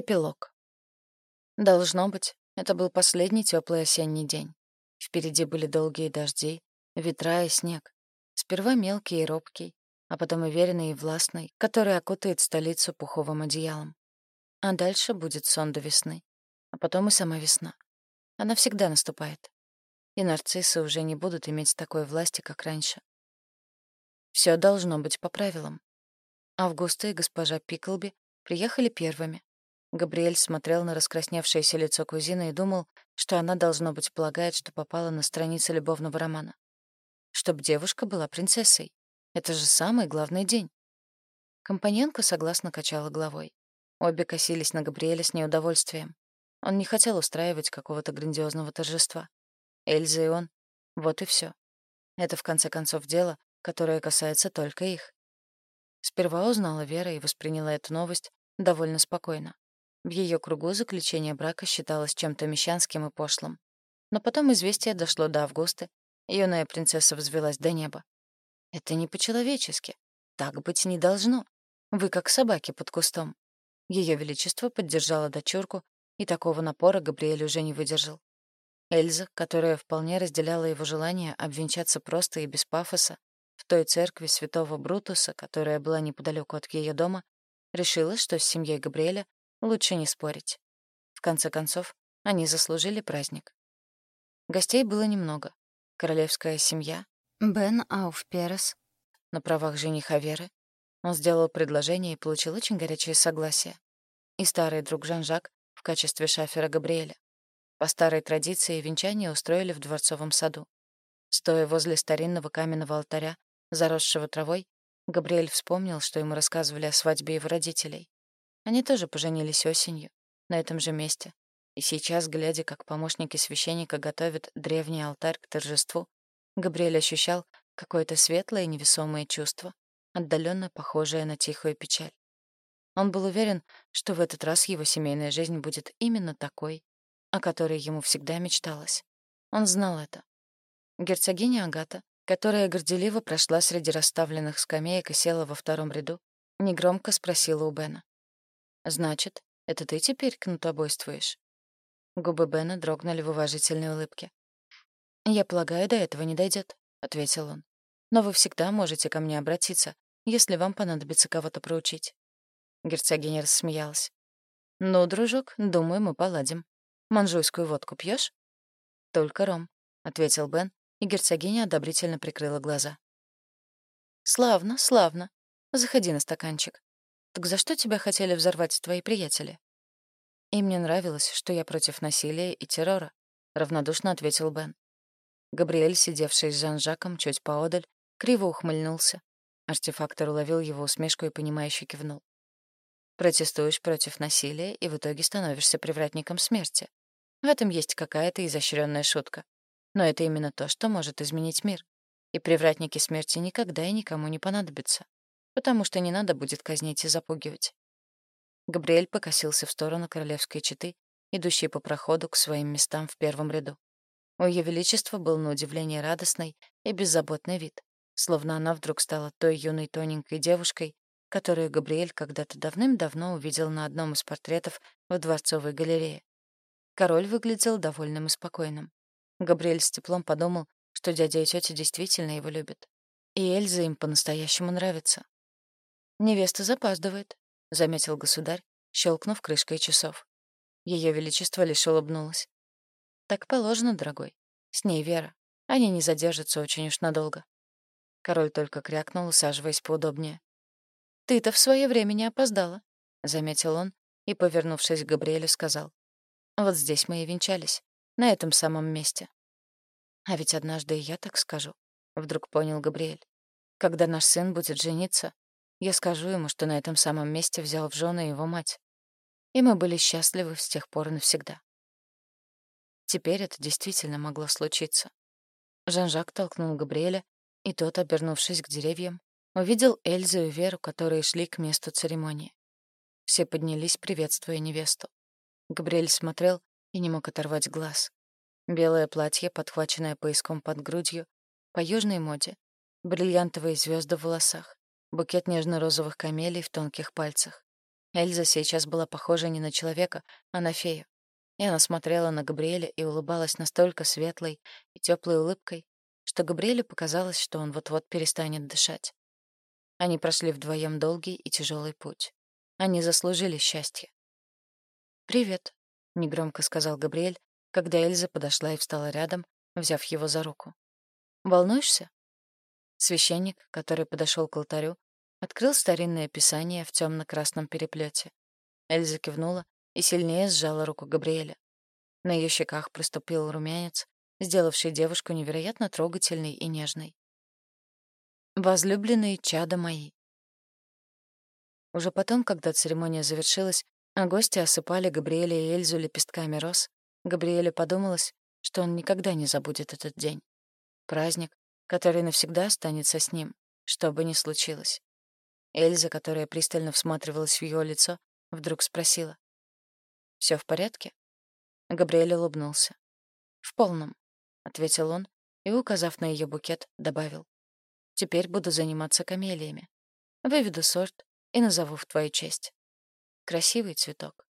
Эпилог. Должно быть, это был последний теплый осенний день. Впереди были долгие дожди, ветра и снег. Сперва мелкий и робкий, а потом уверенный и властный, который окутает столицу пуховым одеялом. А дальше будет сон до весны. А потом и сама весна. Она всегда наступает. И нарциссы уже не будут иметь такой власти, как раньше. Все должно быть по правилам. Августа и госпожа Пиклби приехали первыми. Габриэль смотрел на раскрасневшееся лицо кузины и думал, что она, должно быть, полагает, что попала на страницы любовного романа. Чтоб девушка была принцессой. Это же самый главный день. Компаньонка согласно качала головой. Обе косились на Габриэля с неудовольствием. Он не хотел устраивать какого-то грандиозного торжества. Эльза и он — вот и все. Это, в конце концов, дело, которое касается только их. Сперва узнала Вера и восприняла эту новость довольно спокойно. В ее кругу заключение брака считалось чем-то мещанским и пошлым. Но потом известие дошло до Августы, юная принцесса взвелась до неба. «Это не по-человечески. Так быть не должно. Вы как собаки под кустом». Ее Величество поддержало дочурку, и такого напора Габриэль уже не выдержал. Эльза, которая вполне разделяла его желание обвенчаться просто и без пафоса, в той церкви святого Брутуса, которая была неподалеку от ее дома, решила, что с семьей Габриэля Лучше не спорить. В конце концов, они заслужили праздник. Гостей было немного. Королевская семья, Бен Ауфперес, на правах жениха Веры. Он сделал предложение и получил очень горячее согласие. И старый друг Жан-Жак в качестве шафера Габриэля. По старой традиции венчание устроили в дворцовом саду. Стоя возле старинного каменного алтаря, заросшего травой, Габриэль вспомнил, что ему рассказывали о свадьбе его родителей. Они тоже поженились осенью, на этом же месте. И сейчас, глядя, как помощники священника готовят древний алтарь к торжеству, Габриэль ощущал какое-то светлое и невесомое чувство, отдаленно похожее на тихую печаль. Он был уверен, что в этот раз его семейная жизнь будет именно такой, о которой ему всегда мечталось. Он знал это. Герцогиня Агата, которая горделиво прошла среди расставленных скамеек и села во втором ряду, негромко спросила у Бена. «Значит, это ты теперь кнутобойствуешь?» Губы Бена дрогнули в уважительной улыбке. «Я полагаю, до этого не дойдет, ответил он. «Но вы всегда можете ко мне обратиться, если вам понадобится кого-то проучить». Герцогиня рассмеялась. «Ну, дружок, думаю, мы поладим. Манжуйскую водку пьешь? «Только ром», — ответил Бен, и герцогиня одобрительно прикрыла глаза. «Славно, славно. Заходи на стаканчик. «Так за что тебя хотели взорвать твои приятели?» «И мне нравилось, что я против насилия и террора», — равнодушно ответил Бен. Габриэль, сидевший с Жан-Жаком чуть поодаль, криво ухмыльнулся. Артефактор уловил его усмешку и, понимающе кивнул. «Протестуешь против насилия и в итоге становишься привратником смерти. В этом есть какая-то изощренная шутка. Но это именно то, что может изменить мир. И привратники смерти никогда и никому не понадобятся потому что не надо будет казнить и запугивать. Габриэль покосился в сторону королевской четы, идущей по проходу к своим местам в первом ряду. У Ее Величества был на удивление радостный и беззаботный вид, словно она вдруг стала той юной тоненькой девушкой, которую Габриэль когда-то давным-давно увидел на одном из портретов в Дворцовой галерее. Король выглядел довольным и спокойным. Габриэль с теплом подумал, что дядя и тетя действительно его любят. И Эльза им по-настоящему нравится. «Невеста запаздывает», — заметил государь, щелкнув крышкой часов. Ее Величество лишь улыбнулось. «Так положено, дорогой. С ней Вера. Они не задержатся очень уж надолго». Король только крякнул, усаживаясь поудобнее. «Ты-то в свое время не опоздала», — заметил он и, повернувшись к Габриэлю, сказал. «Вот здесь мы и венчались, на этом самом месте». «А ведь однажды и я так скажу», — вдруг понял Габриэль. «Когда наш сын будет жениться, я скажу ему, что на этом самом месте взял в жены его мать. И мы были счастливы с тех пор навсегда. Теперь это действительно могло случиться. Жан-Жак толкнул Габриэля, и тот, обернувшись к деревьям, увидел Эльзу и Веру, которые шли к месту церемонии. Все поднялись, приветствуя невесту. Габриэль смотрел и не мог оторвать глаз. Белое платье, подхваченное пояском под грудью, по южной моде, бриллиантовые звезды в волосах, букет нежно-розовых камелий в тонких пальцах. Эльза сейчас была похожа не на человека, а на фею. И она смотрела на Габриэля и улыбалась настолько светлой и теплой улыбкой, что Габриэлю показалось, что он вот-вот перестанет дышать. Они прошли вдвоем долгий и тяжелый путь. Они заслужили счастье. «Привет», — негромко сказал Габриэль, когда Эльза подошла и встала рядом, взяв его за руку. «Волнуешься?» Священник, который подошел к алтарю, открыл старинное писание в темно-красном переплете. Эльза кивнула и сильнее сжала руку Габриэля. На ее щеках проступил румянец, сделавший девушку невероятно трогательной и нежной. «Возлюбленные чада мои». Уже потом, когда церемония завершилась, а гости осыпали Габриэля и Эльзу лепестками роз, Габриэлю подумалось, что он никогда не забудет этот день. Праздник, который навсегда останется с ним, что бы ни случилось. Эльза, которая пристально всматривалась в его лицо, вдруг спросила. Все в порядке?» Габриэль улыбнулся. «В полном», — ответил он и, указав на ее букет, добавил. «Теперь буду заниматься камелиями. Выведу сорт и назову в твою честь. Красивый цветок.